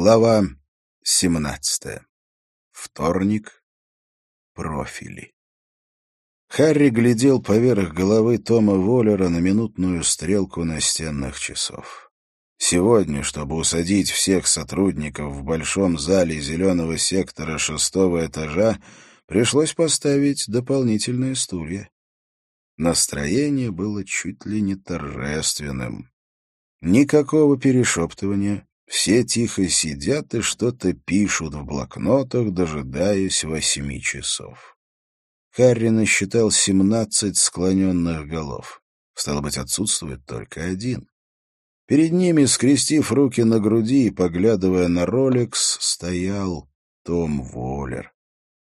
Глава 17. Вторник. Профили. Харри глядел поверх головы Тома Воллера на минутную стрелку настенных часов. Сегодня, чтобы усадить всех сотрудников в большом зале зеленого сектора шестого этажа, пришлось поставить дополнительные стулья. Настроение было чуть ли не торжественным. Никакого перешептывания, все тихо сидят и что-то пишут в блокнотах, дожидаясь восьми часов. Харри насчитал семнадцать склоненных голов. Стало быть, отсутствует только один. Перед ними, скрестив руки на груди и поглядывая на Ролекс, стоял Том Воллер.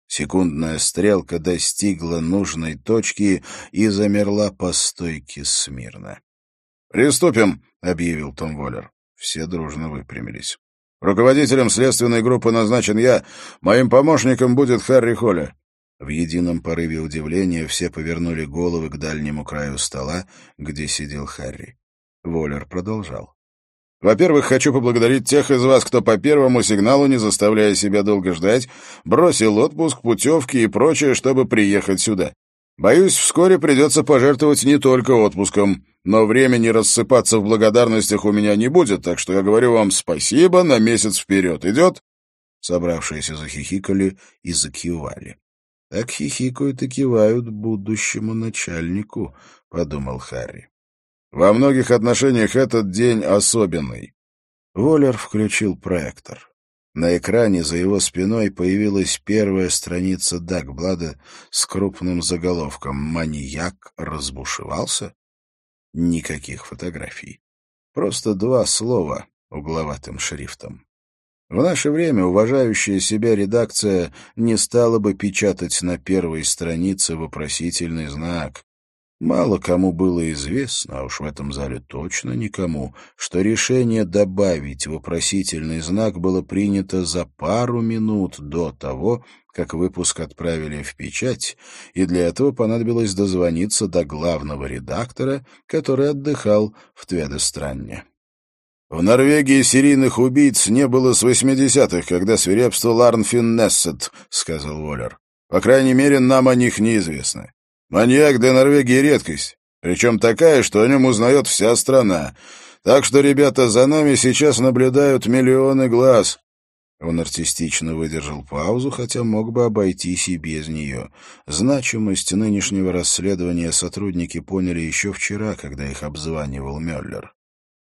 Секундная стрелка достигла нужной точки и замерла по стойке смирно. «Приступим», — объявил Том Воллер. Все дружно выпрямились. «Руководителем следственной группы назначен я. Моим помощником будет Харри Холли». В едином порыве удивления все повернули головы к дальнему краю стола, где сидел Харри. Воллер продолжал. «Во-первых, хочу поблагодарить тех из вас, кто по первому сигналу, не заставляя себя долго ждать, бросил отпуск, путевки и прочее, чтобы приехать сюда. Боюсь, вскоре придется пожертвовать не только отпуском, но времени рассыпаться в благодарностях у меня не будет, так что я говорю вам спасибо на месяц вперед. Идет?» Собравшиеся захихикали и закивали. «Так хихикают и кивают будущему начальнику», — подумал Харри. «Во многих отношениях этот день особенный». Воллер включил проектор. На экране за его спиной появилась первая страница Дагблада с крупным заголовком «Маньяк разбушевался?» Никаких фотографий. Просто два слова угловатым шрифтом. В наше время уважающая себя редакция не стала бы печатать на первой странице вопросительный знак. Мало кому было известно, а уж в этом зале точно никому, что решение добавить вопросительный знак было принято за пару минут до того, как выпуск отправили в печать, и для этого понадобилось дозвониться до главного редактора, который отдыхал в Тведестранне. В Норвегии серийных убийц не было с 80-х, когда свирепствовал Арнфин Нессет, — сказал Уоллер. По крайней мере, нам о них неизвестно. Маньяк для Норвегии редкость, причем такая, что о нем узнает вся страна. Так что, ребята, за нами сейчас наблюдают миллионы глаз. Он артистично выдержал паузу, хотя мог бы обойтись и без нее. Значимость нынешнего расследования сотрудники поняли еще вчера, когда их обзванивал Мюллер.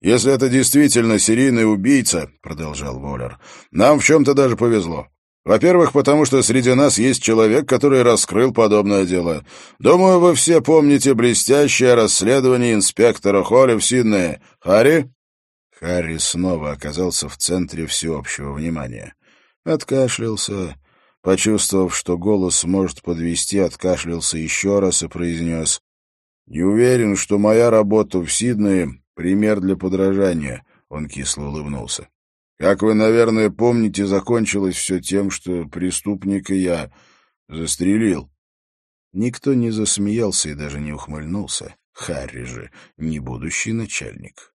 «Если это действительно серийный убийца», — продолжал Воллер, — «нам в чем-то даже повезло. Во-первых, потому что среди нас есть человек, который раскрыл подобное дело. Думаю, вы все помните блестящее расследование инспектора Холли в Сиднее. Харри?» Харри снова оказался в центре всеобщего внимания. Откашлялся, почувствовав, что голос может подвести, откашлялся еще раз и произнес. «Не уверен, что моя работа в Сиднее — пример для подражания», — он кисло улыбнулся. Как вы, наверное, помните, закончилось все тем, что преступника я застрелил. Никто не засмеялся и даже не ухмыльнулся. Харри же не будущий начальник.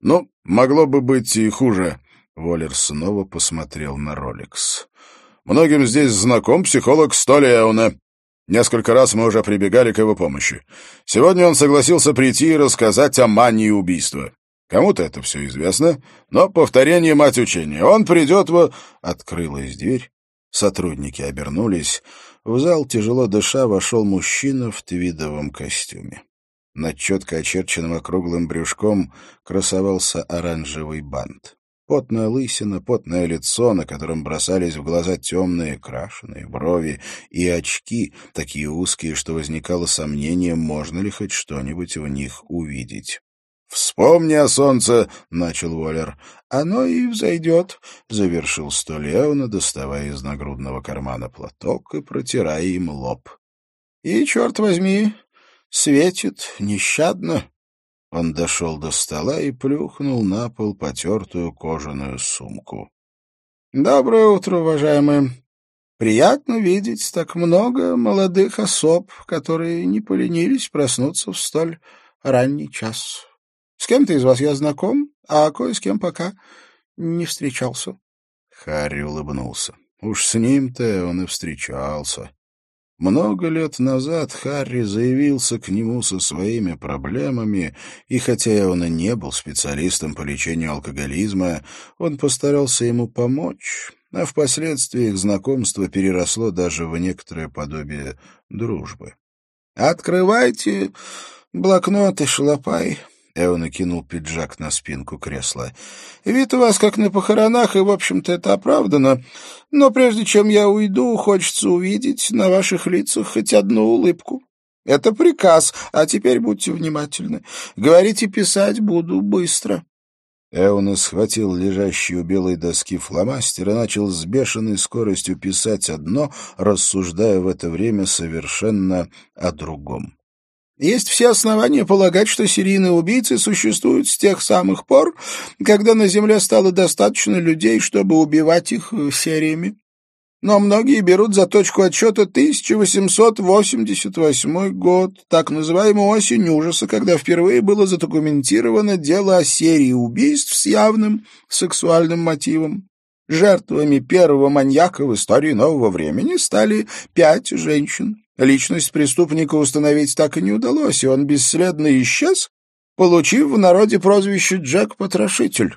«Ну, могло бы быть и хуже», — Воллер снова посмотрел на Ролекс. «Многим здесь знаком психолог Столиауна. Несколько раз мы уже прибегали к его помощи. Сегодня он согласился прийти и рассказать о мании убийства. Кому-то это все известно, но повторение — мать учения. Он придет в... Открылась дверь, сотрудники обернулись. В зал, тяжело дыша, вошел мужчина в твидовом костюме. Над четко очерченным округлым брюшком красовался оранжевый бант. Потная лысина, потное лицо, на котором бросались в глаза темные крашеные брови и очки, такие узкие, что возникало сомнение, можно ли хоть что-нибудь в них увидеть. «Вспомни о солнце», — начал Уоллер. «Оно и взойдет», — завершил Столеона, доставая из нагрудного кармана платок и протирая им лоб. «И, черт возьми, светит нещадно». Он дошел до стола и плюхнул на пол потертую кожаную сумку. «Доброе утро, уважаемые. Приятно видеть так много молодых особ, которые не поленились проснуться в столь ранний час». С кем-то из вас я знаком, а кое с кем пока не встречался. Харри улыбнулся. Уж с ним-то он и встречался. Много лет назад Харри заявился к нему со своими проблемами, и хотя он и не был специалистом по лечению алкоголизма, он постарался ему помочь, а впоследствии их знакомство переросло даже в некоторое подобие дружбы. «Открывайте блокноты, шалопай», Эо накинул пиджак на спинку кресла. «Вид у вас как на похоронах, и, в общем-то, это оправдано. Но прежде чем я уйду, хочется увидеть на ваших лицах хоть одну улыбку. Это приказ, а теперь будьте внимательны. Говорите, писать буду быстро». Эуна схватил лежащий у белой доски фломастер и начал с бешеной скоростью писать одно, рассуждая в это время совершенно о другом. Есть все основания полагать, что серийные убийцы существуют с тех самых пор, когда на Земле стало достаточно людей, чтобы убивать их э, сериями. Но многие берут за точку отсчета 1888 год, так называемую осень ужаса, когда впервые было задокументировано дело о серии убийств с явным сексуальным мотивом. Жертвами первого маньяка в истории нового времени стали пять женщин. Личность преступника установить так и не удалось, и он бесследно исчез, получив в народе прозвище Джек-Потрошитель.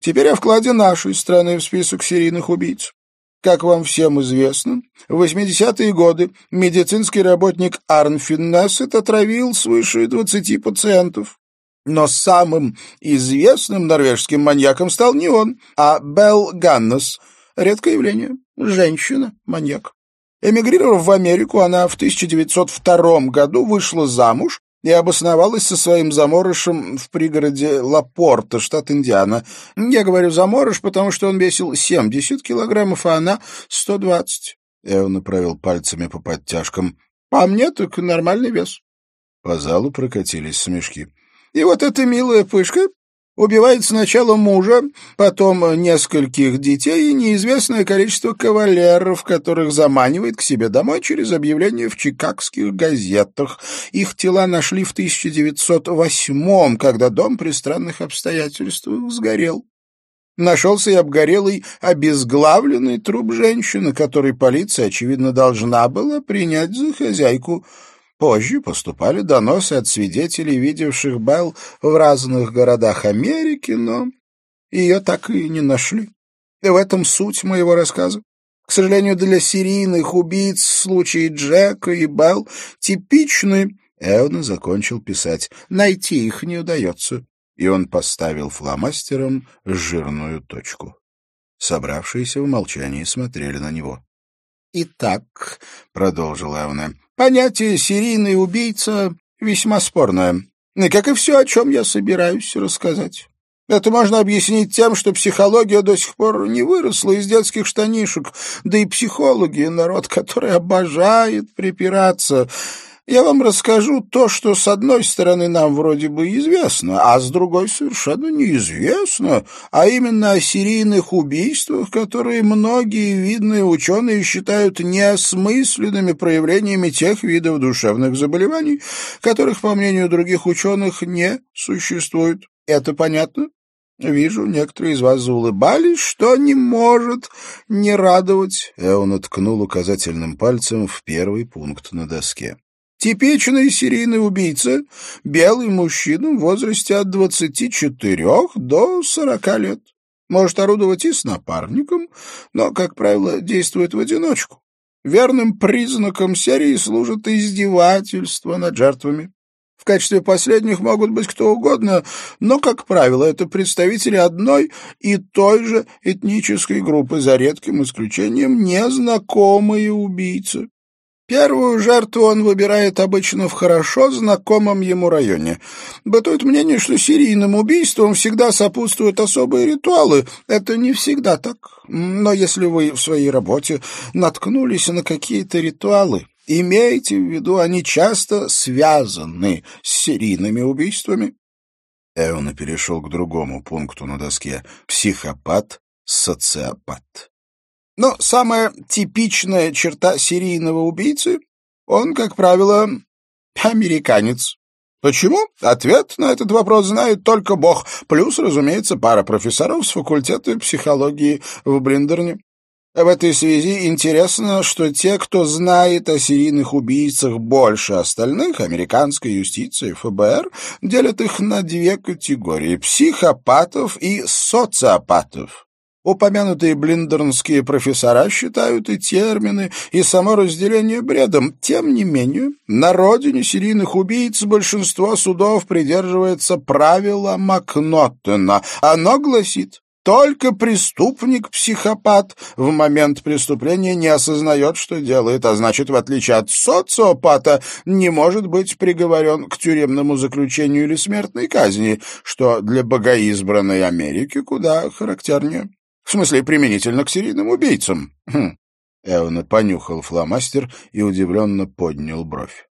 Теперь о вкладе нашей страны в список серийных убийц. Как вам всем известно, в 80-е годы медицинский работник Арн Финнессет отравил свыше 20 пациентов. Но самым известным норвежским маньяком стал не он, а Белл Ганнес. Редкое явление. Женщина-маньяк. Эмигрировав в Америку, она в 1902 году вышла замуж и обосновалась со своим заморышем в пригороде Лапорта, штат Индиана. Я говорю заморыш, потому что он весил 70 килограммов, а она 120. Эо направил пальцами по подтяжкам. По мне так нормальный вес. По залу прокатились смешки. И вот эта милая пышка убивает сначала мужа, потом нескольких детей и неизвестное количество кавалеров, которых заманивает к себе домой через объявление в чикагских газетах. Их тела нашли в 1908-м, когда дом при странных обстоятельствах сгорел. Нашелся и обгорелый, обезглавленный труп женщины, который полиция, очевидно, должна была принять за хозяйку Позже поступали доносы от свидетелей, видевших Белл в разных городах Америки, но ее так и не нашли. И в этом суть моего рассказа. К сожалению, для серийных убийц случаи Джека и Белл типичны. Эвна закончил писать. Найти их не удается. И он поставил фломастером жирную точку. Собравшиеся в молчании смотрели на него. «Итак», — продолжил Эвна, Понятие «серийный убийца» весьма спорное, как и все, о чем я собираюсь рассказать. Это можно объяснить тем, что психология до сих пор не выросла из детских штанишек, да и психологи — народ, который обожает припираться — я вам расскажу то, что с одной стороны нам вроде бы известно, а с другой совершенно неизвестно, а именно о серийных убийствах, которые многие видные ученые считают неосмысленными проявлениями тех видов душевных заболеваний, которых, по мнению других ученых, не существует. Это понятно? Вижу, некоторые из вас заулыбались, что не может не радовать. Эон ткнул указательным пальцем в первый пункт на доске. Типичный серийный убийца — белый мужчина в возрасте от 24 до 40 лет. Может орудовать и с напарником, но, как правило, действует в одиночку. Верным признаком серии служит издевательство над жертвами. В качестве последних могут быть кто угодно, но, как правило, это представители одной и той же этнической группы, за редким исключением незнакомые убийцы. Первую жертву он выбирает обычно в хорошо знакомом ему районе. Бытует мнение, что серийным убийствам всегда сопутствуют особые ритуалы. Это не всегда так. Но если вы в своей работе наткнулись на какие-то ритуалы, имейте в виду, они часто связаны с серийными убийствами. Эона перешел к другому пункту на доске. Психопат, социопат. Но самая типичная черта серийного убийцы — он, как правило, американец. Почему? Ответ на этот вопрос знает только Бог. Плюс, разумеется, пара профессоров с факультета психологии в Блиндерне. В этой связи интересно, что те, кто знает о серийных убийцах больше остальных, американской юстиции, ФБР, делят их на две категории – психопатов и социопатов. Упомянутые блиндернские профессора считают и термины, и само разделение бредом. Тем не менее, на родине серийных убийц большинство судов придерживается правила Макноттена. Оно гласит, только преступник-психопат в момент преступления не осознает, что делает, а значит, в отличие от социопата, не может быть приговорен к тюремному заключению или смертной казни, что для богоизбранной Америки куда характернее. В смысле, применительно к серийным убийцам. Хм. Эвна понюхал фломастер и удивленно поднял бровь.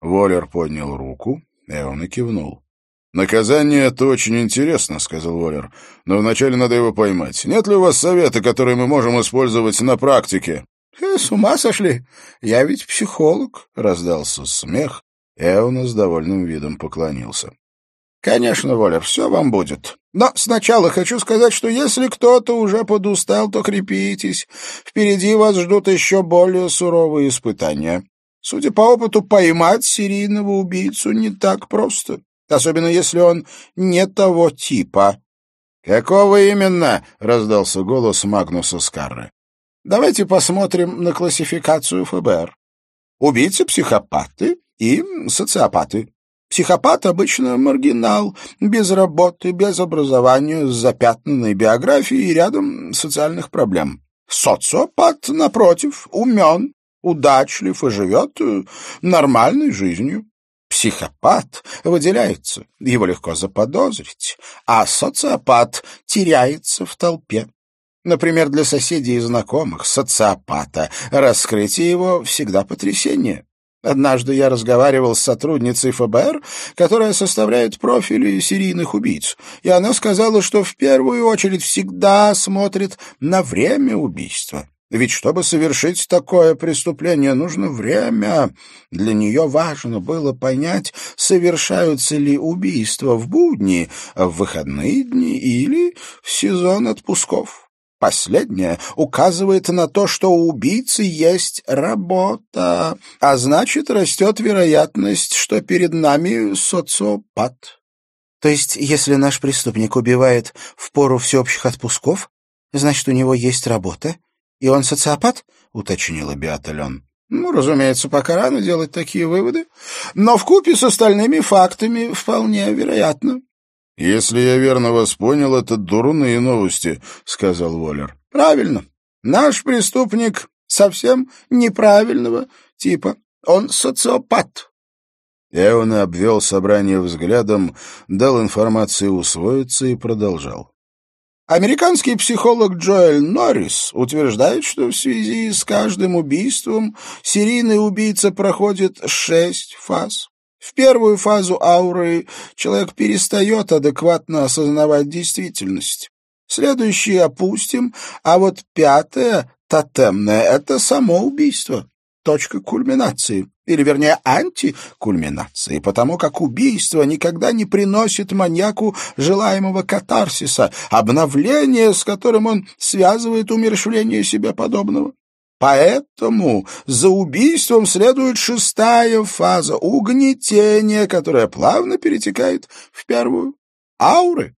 Воллер поднял руку, Эвна кивнул. «Наказание — это очень интересно», — сказал Уоллер. «Но вначале надо его поймать. Нет ли у вас совета, которые мы можем использовать на практике?» э, «С ума сошли? Я ведь психолог», — раздался смех. Эуна с довольным видом поклонился. «Конечно, Воллер, все вам будет. Но сначала хочу сказать, что если кто-то уже подустал, то крепитесь. Впереди вас ждут еще более суровые испытания. Судя по опыту, поймать серийного убийцу не так просто особенно если он не того типа. «Какого именно?» — раздался голос Магнуса Скарры. «Давайте посмотрим на классификацию ФБР. Убийцы-психопаты и социопаты. Психопат обычно маргинал, без работы, без образования, с запятнанной биографией и рядом социальных проблем. Социопат, напротив, умен, удачлив и живет э, нормальной жизнью. Психопат выделяется, его легко заподозрить, а социопат теряется в толпе. Например, для соседей и знакомых социопата раскрытие его всегда потрясение. Однажды я разговаривал с сотрудницей ФБР, которая составляет профили серийных убийц, и она сказала, что в первую очередь всегда смотрит на время убийства. Ведь чтобы совершить такое преступление, нужно время. Для нее важно было понять, совершаются ли убийства в будни, в выходные дни или в сезон отпусков. Последнее указывает на то, что у убийцы есть работа, а значит, растет вероятность, что перед нами социопат. То есть, если наш преступник убивает в пору всеобщих отпусков, значит, у него есть работа, «И он социопат?» — уточнила Беата Лен. «Ну, разумеется, пока рано делать такие выводы, но в купе с остальными фактами вполне вероятно». «Если я верно вас понял, это дурные новости», — сказал Воллер. «Правильно. Наш преступник совсем неправильного типа. Он социопат». Эон обвел собрание взглядом, дал информацию усвоиться и продолжал. Американский психолог Джоэль Норрис утверждает, что в связи с каждым убийством серийный убийца проходит шесть фаз. В первую фазу ауры человек перестает адекватно осознавать действительность. Следующие опустим, а вот пятое, тотемное, — это само убийство точка кульминации, или, вернее, антикульминации, потому как убийство никогда не приносит маньяку желаемого катарсиса, обновления, с которым он связывает умерщвление себе подобного. Поэтому за убийством следует шестая фаза — угнетение, которая плавно перетекает в первую — ауры.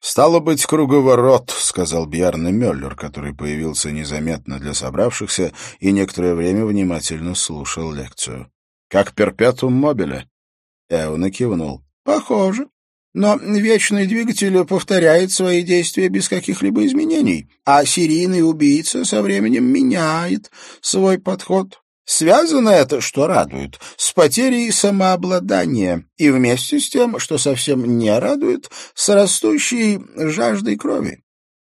«Стало быть, круговорот», — сказал Бьярна Мюллер, который появился незаметно для собравшихся и некоторое время внимательно слушал лекцию. «Как перпетум мобиле». Эуна кивнул. «Похоже. Но вечный двигатель повторяет свои действия без каких-либо изменений, а серийный убийца со временем меняет свой подход. Связано это, что радует, с потерей самообладания и вместе с тем, что совсем не радует, с растущей жаждой крови.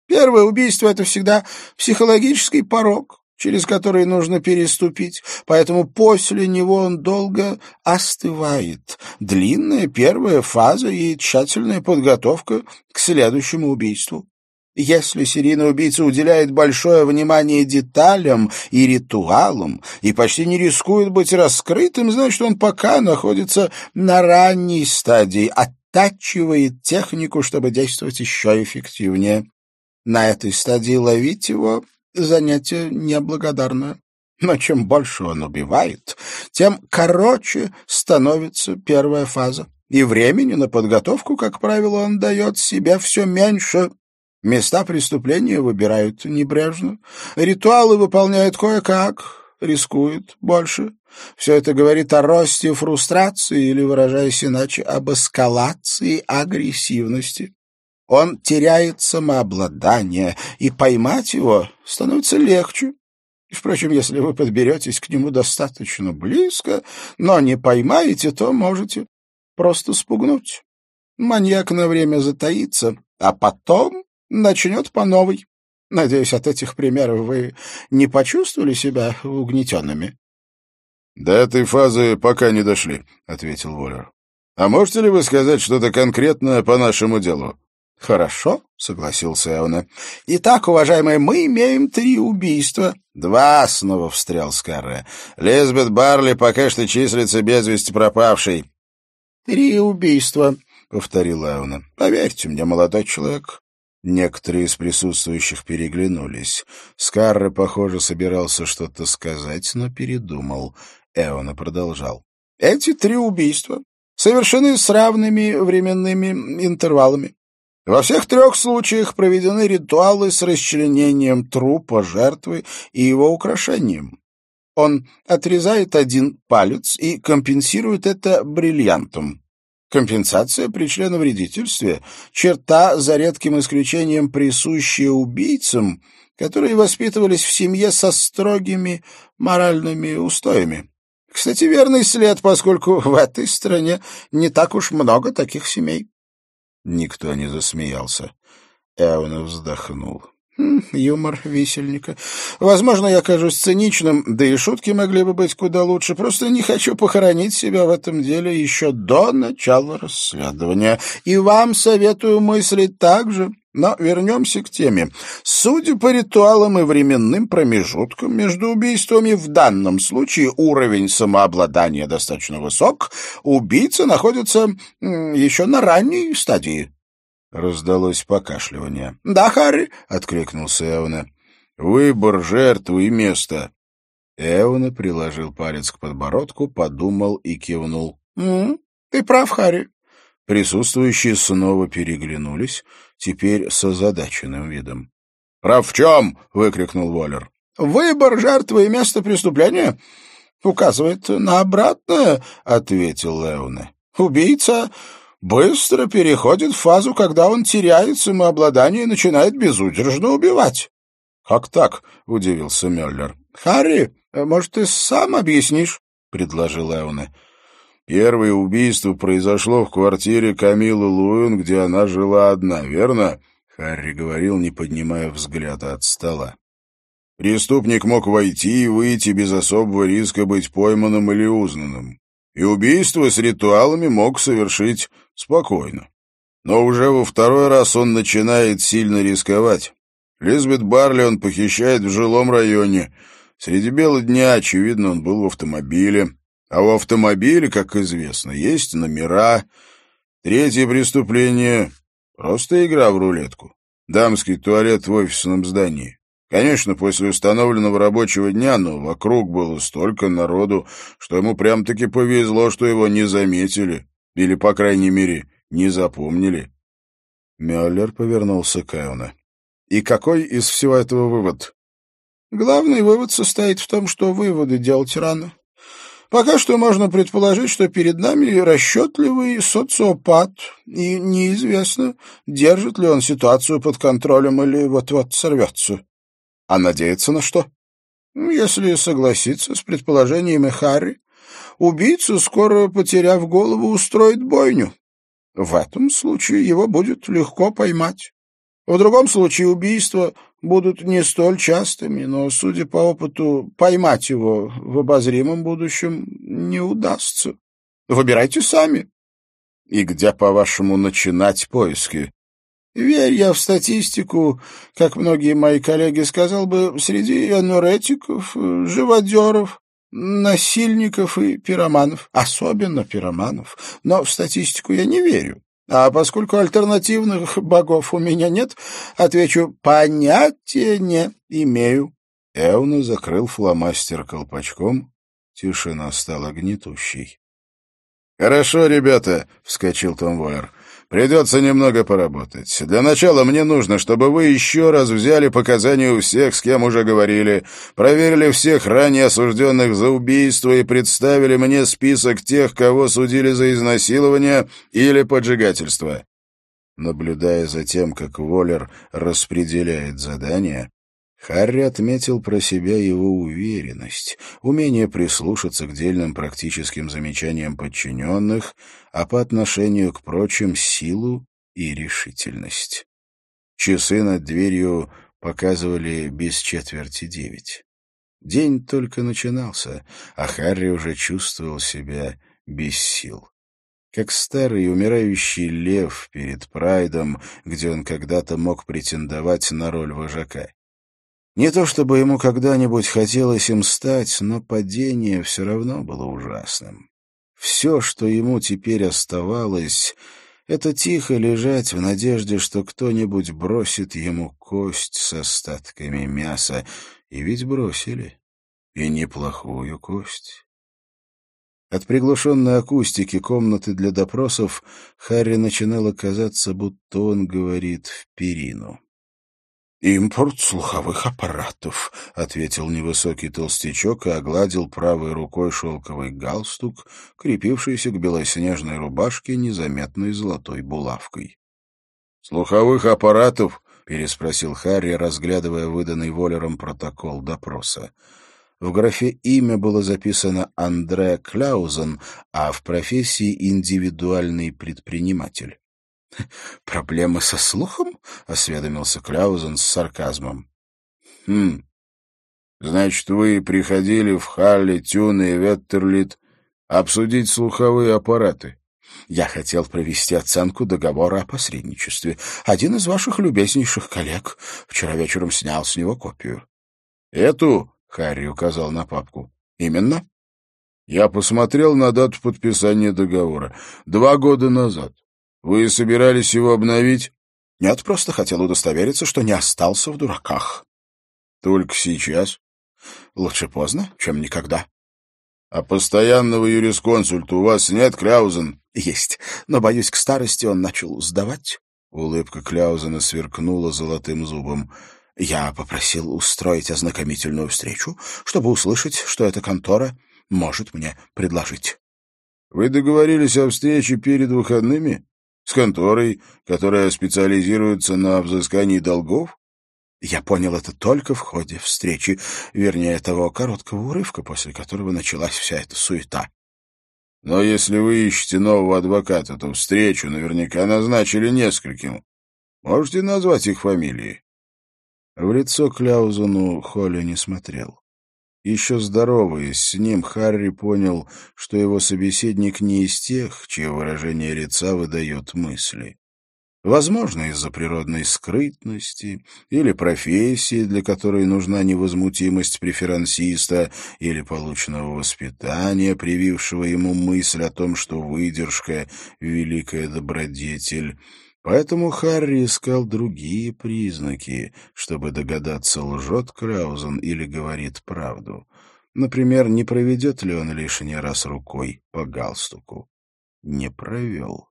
Первое убийство — это всегда психологический порог, через который нужно переступить, поэтому после него он долго остывает. Длинная первая фаза и тщательная подготовка к следующему убийству. Если серийный убийца уделяет большое внимание деталям и ритуалам и почти не рискует быть раскрытым, значит, он пока находится на ранней стадии, оттачивает технику, чтобы действовать еще эффективнее. На этой стадии ловить его — занятие неблагодарное. Но чем больше он убивает, тем короче становится первая фаза. И времени на подготовку, как правило, он дает себе все меньше. Места преступления выбирают небрежно. Ритуалы выполняют кое-как, рискуют больше. Все это говорит о росте фрустрации или, выражаясь иначе, об эскалации агрессивности. Он теряет самообладание, и поймать его становится легче. Впрочем, если вы подберетесь к нему достаточно близко, но не поймаете, то можете просто спугнуть. Маньяк на время затаится, а потом начнет по новой. Надеюсь, от этих примеров вы не почувствовали себя угнетенными? — До этой фазы пока не дошли, — ответил Воллер. — А можете ли вы сказать что-то конкретное по нашему делу? — Хорошо, — согласился Эвна. — Итак, уважаемые, мы имеем три убийства. — Два, — снова встрял Скарре. — Лизбет Барли пока что числится без вести пропавшей. — Три убийства, — повторил Эвна. — Поверьте мне, молодой человек, Некоторые из присутствующих переглянулись. Скарре, похоже, собирался что-то сказать, но передумал. Эона продолжал. «Эти три убийства совершены с равными временными интервалами. Во всех трех случаях проведены ритуалы с расчленением трупа жертвы и его украшением. Он отрезает один палец и компенсирует это бриллиантом. Компенсация при членовредительстве — черта, за редким исключением, присущая убийцам, которые воспитывались в семье со строгими моральными устоями. Кстати, верный след, поскольку в этой стране не так уж много таких семей. Никто не засмеялся. Эуна вздохнул. Юмор висельника. Возможно, я кажусь циничным, да и шутки могли бы быть куда лучше. Просто не хочу похоронить себя в этом деле еще до начала расследования. И вам советую мыслить так же. Но вернемся к теме. Судя по ритуалам и временным промежуткам между убийствами, в данном случае уровень самообладания достаточно высок, убийца находится еще на ранней стадии. Раздалось покашливание. — Да, Харри, — откликнулся Эвна. — Выбор жертвы и место. Эвна приложил палец к подбородку, подумал и кивнул. — Ты прав, Харри. Присутствующие снова переглянулись, теперь с озадаченным видом. — Прав в чем? — выкрикнул Воллер. — Выбор жертвы и место преступления указывает на обратное, — ответил Эвна. — Убийца быстро переходит в фазу, когда он теряет самообладание и начинает безудержно убивать. — Как так? — удивился Мюллер. — Харри, может, ты сам объяснишь? — предложил Эуне. Первое убийство произошло в квартире Камилы Луин, где она жила одна, верно? Харри говорил, не поднимая взгляда от стола. Преступник мог войти и выйти без особого риска быть пойманным или узнанным. И убийство с ритуалами мог совершить спокойно. Но уже во второй раз он начинает сильно рисковать. Лизбет Барли он похищает в жилом районе. Среди бела дня, очевидно, он был в автомобиле. А у автомобиля, как известно, есть номера. Третье преступление — просто игра в рулетку. Дамский туалет в офисном здании. Конечно, после установленного рабочего дня, но вокруг было столько народу, что ему прям-таки повезло, что его не заметили. Или, по крайней мере, не запомнили. Мюллер повернулся к Эоне. «И какой из всего этого вывод?» «Главный вывод состоит в том, что выводы делать рано. Пока что можно предположить, что перед нами расчетливый социопат, и неизвестно, держит ли он ситуацию под контролем или вот-вот сорвется. А надеяться на что? Если согласиться с предположениями Харри, убийца, скоро потеряв голову, устроит бойню. В этом случае его будет легко поймать. В другом случае убийства будут не столь частыми, но, судя по опыту, поймать его в обозримом будущем не удастся. Выбирайте сами. И где, по-вашему, начинать поиски? Верь я в статистику, как многие мои коллеги сказал бы, среди ануретиков, живодеров, насильников и пироманов, особенно пироманов. Но в статистику я не верю. А поскольку альтернативных богов у меня нет, отвечу, понятия не имею. Эуна закрыл фломастер колпачком. Тишина стала гнетущей. — Хорошо, ребята, — вскочил Том Воллер. Придется немного поработать. Для начала мне нужно, чтобы вы еще раз взяли показания у всех, с кем уже говорили, проверили всех ранее осужденных за убийство и представили мне список тех, кого судили за изнасилование или поджигательство. Наблюдая за тем, как Воллер распределяет задания, Харри отметил про себя его уверенность, умение прислушаться к дельным практическим замечаниям подчиненных, а по отношению к прочим — силу и решительность. Часы над дверью показывали без четверти девять. День только начинался, а Харри уже чувствовал себя без сил. Как старый умирающий лев перед прайдом, где он когда-то мог претендовать на роль вожака. Не то чтобы ему когда-нибудь хотелось им стать, но падение все равно было ужасным. Все, что ему теперь оставалось, это тихо лежать в надежде, что кто-нибудь бросит ему кость с остатками мяса. И ведь бросили. И неплохую кость. От приглушенной акустики комнаты для допросов Харри начинало казаться, будто он говорит в перину. «Импорт слуховых аппаратов», — ответил невысокий толстячок и огладил правой рукой шелковый галстук, крепившийся к белоснежной рубашке незаметной золотой булавкой. «Слуховых аппаратов?» — переспросил Харри, разглядывая выданный Воллером протокол допроса. В графе «Имя» было записано Андре Кляузен, а в профессии «Индивидуальный предприниматель». «Проблемы со слухом?» — осведомился Кляузен с сарказмом. «Хм. Значит, вы приходили в Халли, Тюн и Веттерлит обсудить слуховые аппараты?» «Я хотел провести оценку договора о посредничестве. Один из ваших любезнейших коллег вчера вечером снял с него копию». «Эту?» — Харри указал на папку. «Именно?» «Я посмотрел на дату подписания договора. Два года назад. Вы собирались его обновить? Нет, просто хотел удостовериться, что не остался в дураках. Только сейчас? Лучше поздно, чем никогда. А постоянного юрисконсульта у вас нет, Кляузен? Есть, но, боюсь, к старости он начал сдавать. Улыбка Кляузена сверкнула золотым зубом. Я попросил устроить ознакомительную встречу, чтобы услышать, что эта контора может мне предложить. Вы договорились о встрече перед выходными? С конторой, которая специализируется на взыскании долгов? Я понял это только в ходе встречи, вернее, того короткого урывка, после которого началась вся эта суета. Но если вы ищете нового адвоката, то встречу наверняка назначили нескольким. Можете назвать их фамилии? В лицо Кляузену Холли не смотрел. Еще здороваясь с ним, Харри понял, что его собеседник не из тех, чье выражение лица выдает мысли. Возможно, из-за природной скрытности или профессии, для которой нужна невозмутимость преферансиста или полученного воспитания, привившего ему мысль о том, что выдержка — великая добродетель — Поэтому Харри искал другие признаки, чтобы догадаться, лжет Кляузен или говорит правду. Например, не проведет ли он лишний раз рукой по галстуку. Не провел.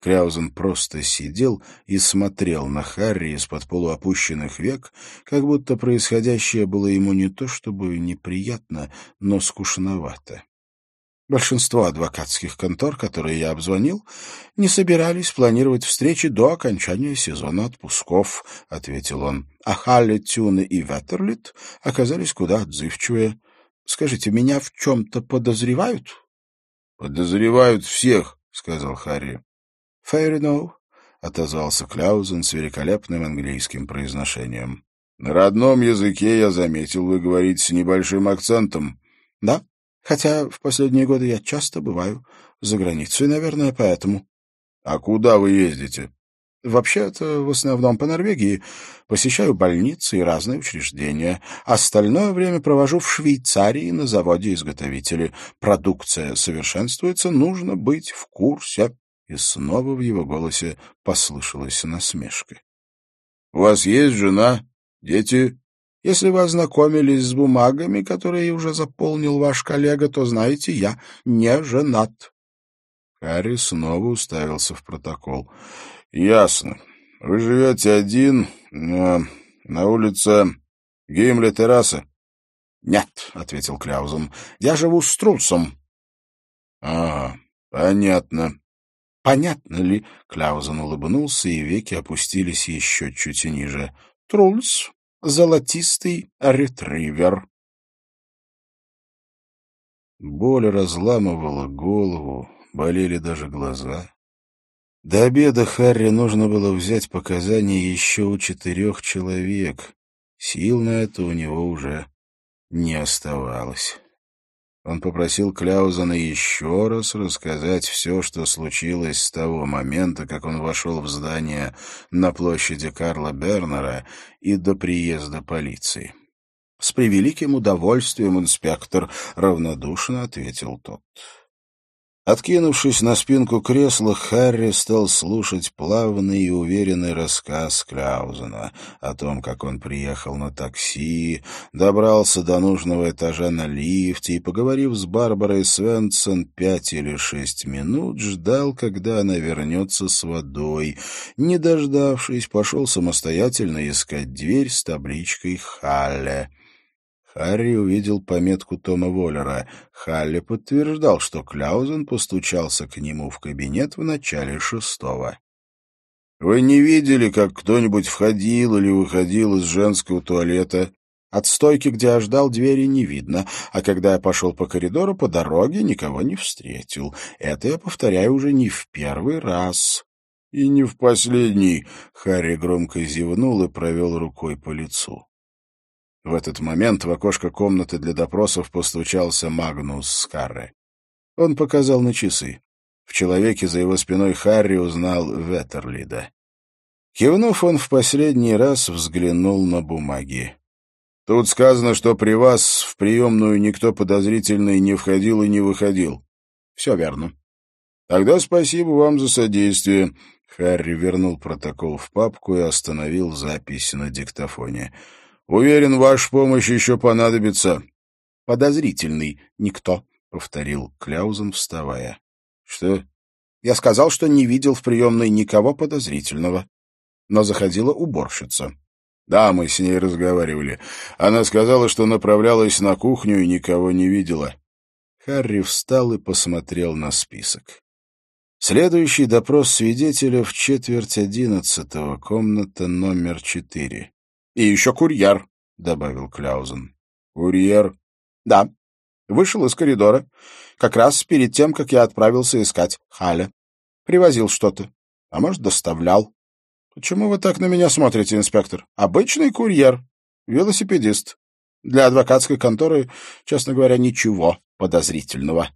Кляузен просто сидел и смотрел на Харри из-под полуопущенных век, как будто происходящее было ему не то чтобы неприятно, но скучновато. Большинство адвокатских контор, которые я обзвонил, не собирались планировать встречи до окончания сезона отпусков, — ответил он. А Халли, Тюны и Веттерлит оказались куда отзывчивее. Скажите, меня в чем-то подозревают? — Подозревают всех, — сказал Харри. — Fair отозвался Кляузен с великолепным английским произношением. — На родном языке, я заметил, вы говорите с небольшим акцентом. — Да, Хотя в последние годы я часто бываю за границей, наверное, поэтому. — А куда вы ездите? Вообще, это в основном по Норвегии. Посещаю больницы и разные учреждения. Остальное время провожу в Швейцарии на заводе-изготовителе. Продукция совершенствуется, нужно быть в курсе. И снова в его голосе послышалась насмешка. — У вас есть жена, дети? Если вы ознакомились с бумагами, которые уже заполнил ваш коллега, то знаете, я не женат. Харри снова уставился в протокол. Ясно. Вы живете один на, на улице Геймле-терраса? Нет, — ответил Кляузен. Я живу с Трусом. А, понятно. Понятно ли? Кляузен улыбнулся, и веки опустились еще чуть ниже. Трульс, золотистый ретривер. Боль разламывала голову, болели даже глаза. До обеда Харри нужно было взять показания еще у четырех человек. Сил на это у него уже не оставалось. Он попросил Кляузена еще раз рассказать все, что случилось с того момента, как он вошел в здание на площади Карла Бернера и до приезда полиции. «С превеликим удовольствием, инспектор», — равнодушно ответил тот. Откинувшись на спинку кресла, Харри стал слушать плавный и уверенный рассказ Кляузена о том, как он приехал на такси, добрался до нужного этажа на лифте и, поговорив с Барбарой Свенсон пять или шесть минут, ждал, когда она вернется с водой. Не дождавшись, пошел самостоятельно искать дверь с табличкой «Халле». Харри увидел пометку Тома Воллера. Халли подтверждал, что Кляузен постучался к нему в кабинет в начале шестого. «Вы не видели, как кто-нибудь входил или выходил из женского туалета?» От стойки, где я ждал, двери не видно, а когда я пошел по коридору, по дороге никого не встретил. Это я повторяю уже не в первый раз. И не в последний. Харри громко зевнул и провел рукой по лицу. В этот момент в окошко комнаты для допросов постучался Магнус Скарре. Он показал на часы. В человеке за его спиной Харри узнал Веттерлида. Кивнув, он в последний раз взглянул на бумаги. «Тут сказано, что при вас в приемную никто подозрительный не входил и не выходил». «Все верно». «Тогда спасибо вам за содействие». Харри вернул протокол в папку и остановил запись на диктофоне. Уверен, ваша помощь еще понадобится. — Подозрительный никто, — повторил Кляузен, вставая. — Что? — Я сказал, что не видел в приемной никого подозрительного. Но заходила уборщица. — Да, мы с ней разговаривали. Она сказала, что направлялась на кухню и никого не видела. Харри встал и посмотрел на список. Следующий допрос свидетеля в четверть одиннадцатого, комната номер четыре. И еще курьер, — добавил Кляузен. — Курьер? — Да. Вышел из коридора, как раз перед тем, как я отправился искать Халя. Привозил что-то, а может, доставлял. — Почему вы так на меня смотрите, инспектор? Обычный курьер, велосипедист. Для адвокатской конторы, честно говоря, ничего подозрительного.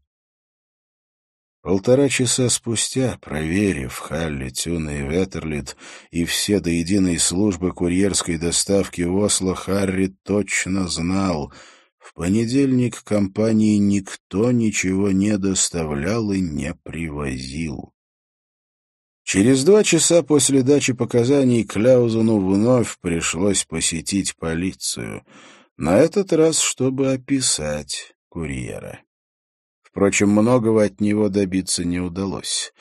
Полтора часа спустя, проверив Халли, Тюна и Ветерлит и все до единой службы курьерской доставки в Осло, Харри точно знал — в понедельник компании никто ничего не доставлял и не привозил. Через два часа после дачи показаний Кляузену вновь пришлось посетить полицию, на этот раз, чтобы описать курьера. Впрочем, многого от него добиться не удалось.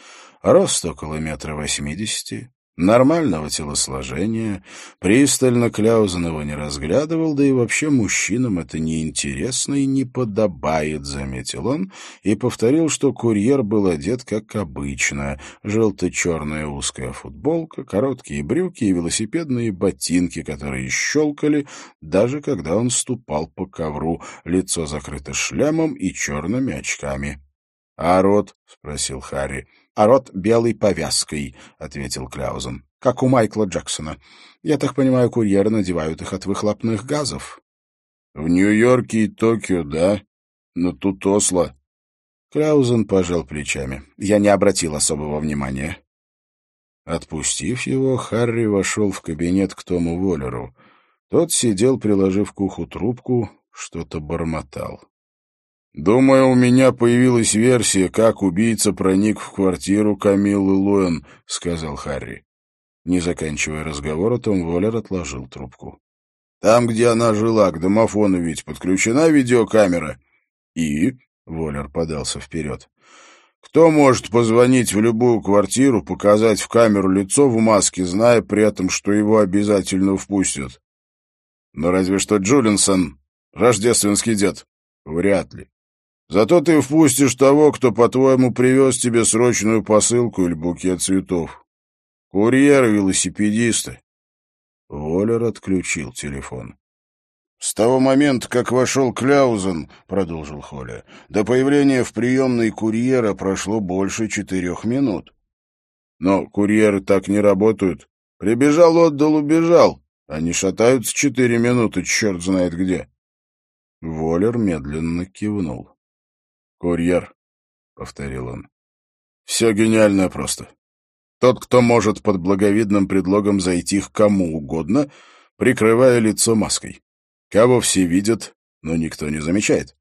Рост около метра восьмидесяти, Нормального телосложения, пристально Кляузен не разглядывал, да и вообще мужчинам это неинтересно и не подобает, заметил он, и повторил, что курьер был одет как обычно, желто-черная узкая футболка, короткие брюки и велосипедные ботинки, которые щелкали, даже когда он ступал по ковру, лицо закрыто шлемом и черными очками. — А рот? — спросил Харри а рот белой повязкой, — ответил Кляузен, — как у Майкла Джексона. Я так понимаю, курьеры надевают их от выхлопных газов. — В Нью-Йорке и Токио, да, но тут Осло. Кляузен пожал плечами. Я не обратил особого внимания. Отпустив его, Харри вошел в кабинет к Тому Воллеру. Тот сидел, приложив к уху трубку, что-то бормотал. «Думаю, у меня появилась версия, как убийца проник в квартиру Камиллы Луэн», — сказал Харри. Не заканчивая разговора, Том Воллер отложил трубку. «Там, где она жила, к домофону ведь подключена видеокамера». «И?» — Воллер подался вперед. Кто может позвонить в любую квартиру, показать в камеру лицо в маске, зная при этом, что его обязательно впустят? Но разве что Джулинсон, рождественский дед. Вряд ли. Зато ты впустишь того, кто, по-твоему, привез тебе срочную посылку или букет цветов. Курьеры, велосипедисты. Воллер отключил телефон. «С того момента, как вошел Кляузен, — продолжил Холя, — до появления в приемной курьера прошло больше четырех минут. Но курьеры так не работают. Прибежал, отдал, убежал. Они шатаются четыре минуты, черт знает где». Воллер медленно кивнул. «Курьер», — повторил он. «Все гениально просто. Тот, кто может под благовидным предлогом зайти к кому угодно, прикрывая лицо маской. Кого все видят, но никто не замечает.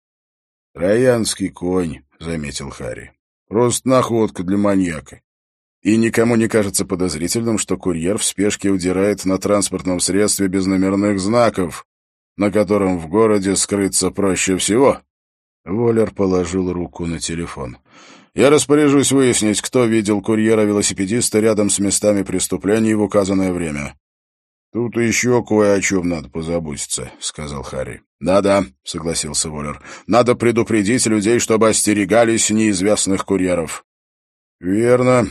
«Троянский конь», — заметил Харри. «Просто находка для маньяка. И никому не кажется подозрительным, что курьер в спешке удирает на транспортном средстве без номерных знаков, на котором в городе скрыться проще всего». Воллер положил руку на телефон. «Я распоряжусь выяснить, кто видел курьера-велосипедиста рядом с местами преступлений в указанное время. «Тут еще кое о чем надо позаботиться», — сказал Харри. «Да-да», — согласился Воллер. «Надо предупредить людей, чтобы остерегались неизвестных курьеров». «Верно.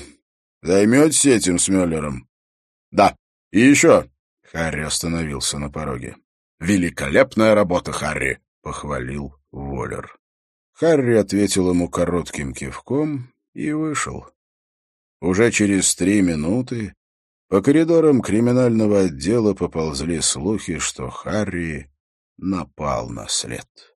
Займетесь этим с Мюллером?» «Да. И еще...» — Харри остановился на пороге. «Великолепная работа, Харри!» — похвалил Воллер. Харри ответил ему коротким кивком и вышел. Уже через три минуты по коридорам криминального отдела поползли слухи, что Харри напал на след.